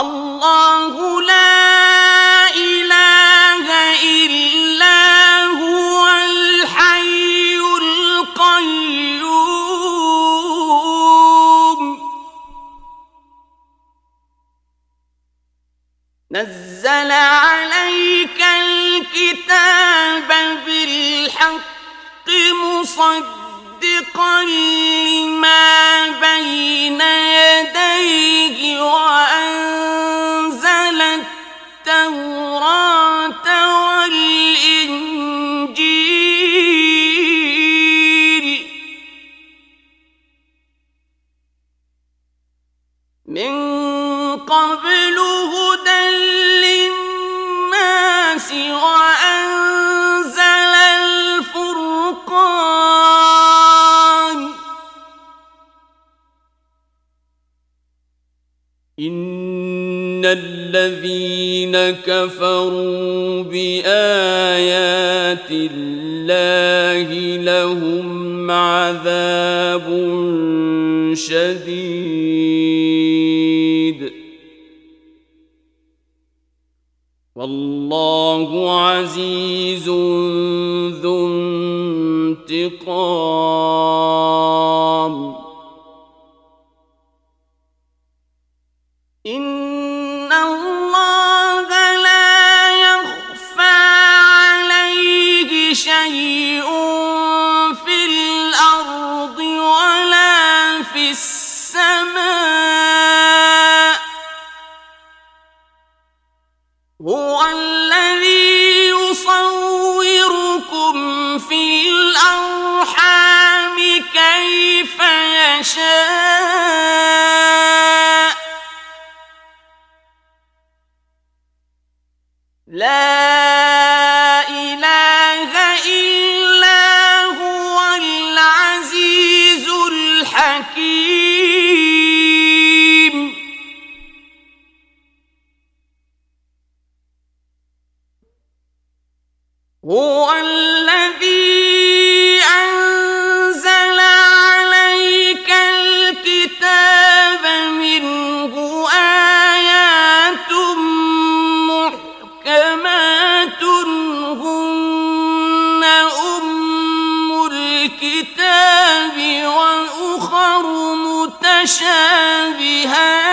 الله لا إله إلا هو الحي القيوم نزل عليك الكتاب بالحق مصدقا لما بين يديه وأن إن الذين كفروا بآيات الله لهم عذاب شديد والله عزيز يصوركم في الأرحام كيف يشاء لا إله إلا هو العزيز الحكيم متشابهات.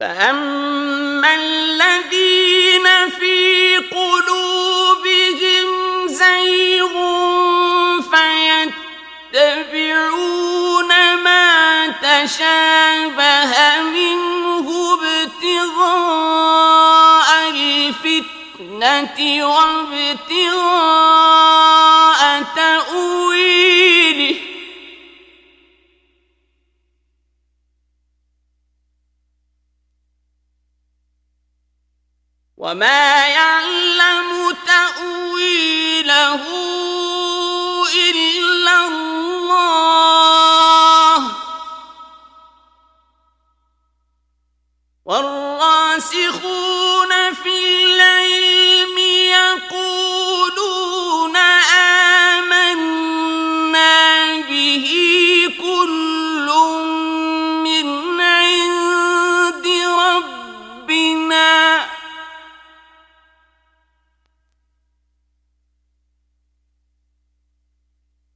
فأما الذين في قلوبهم زيغ فيتبعون ما تشابه منه ابتغاء الفتنة وابتغاء تأويله وما يعلم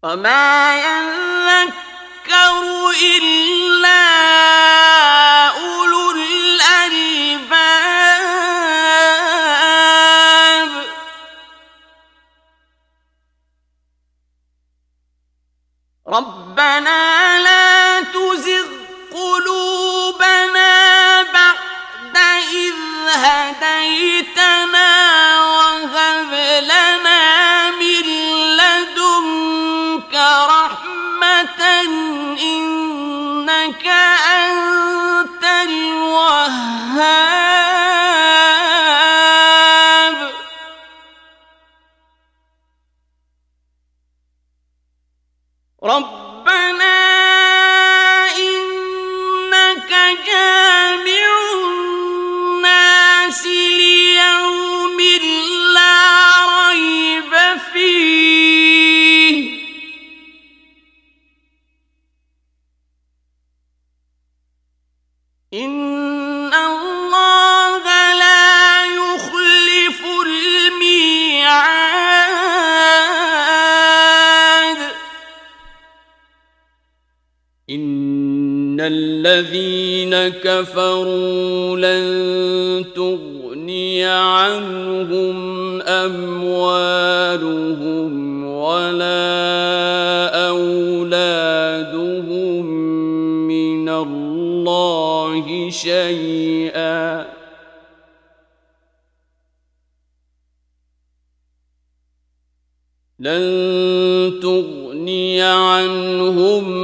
وما يذكر إلا رب ان الذين كفروا لن تغني عنهم أموالهم ولا أولادهم من الله شيئا لن تغني عنهم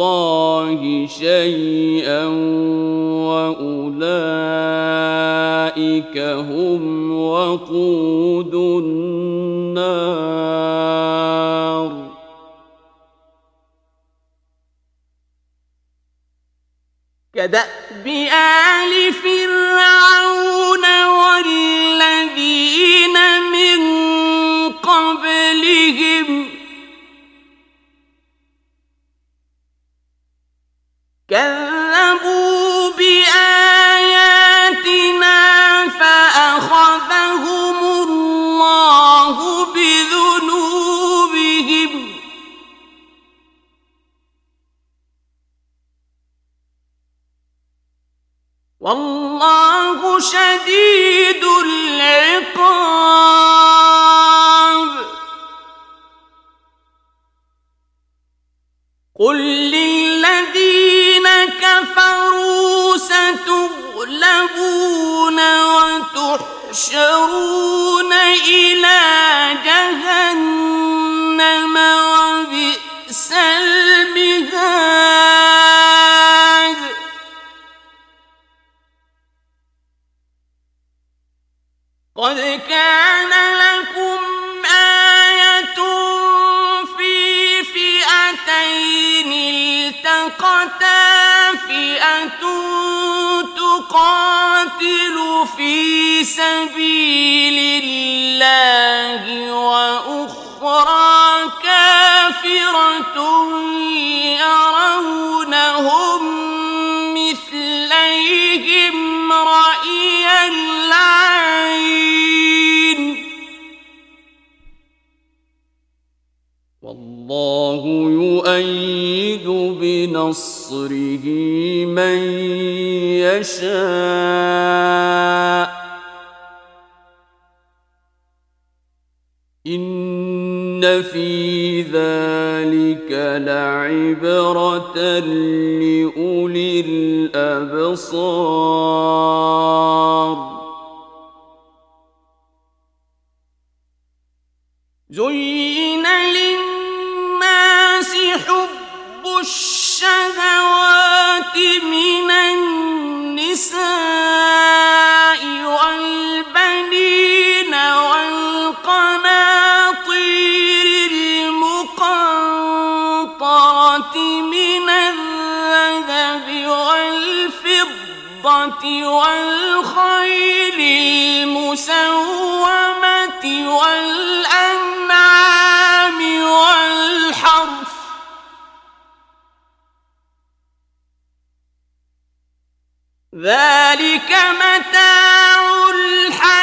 الله شيئا وأولئك هم وقود النار. كدأب آل فرعون والذين من قبلهم كذبوا بآياتنا فأخذهم الله بذنوبهم والله شديد العقاب قل للذين ستغلبون وتحشرون إلى جهنم وبئس المهاد. قد كان تقاتل في سبيل الله وأخرى كافرة يرونهم مثليهم رأي العين. والله يؤيد بنصره من يشاء. إن في ذلك لعبرة لأولي الأبصار. زين للناس حب الشهوات والفضة وَالْخَيْلِ الْمُسَوَّمَةِ وَالْأَنْعَامِ وَالْحَرْثِ ذَلِكَ مَتَاعُ الْحَيَاةِ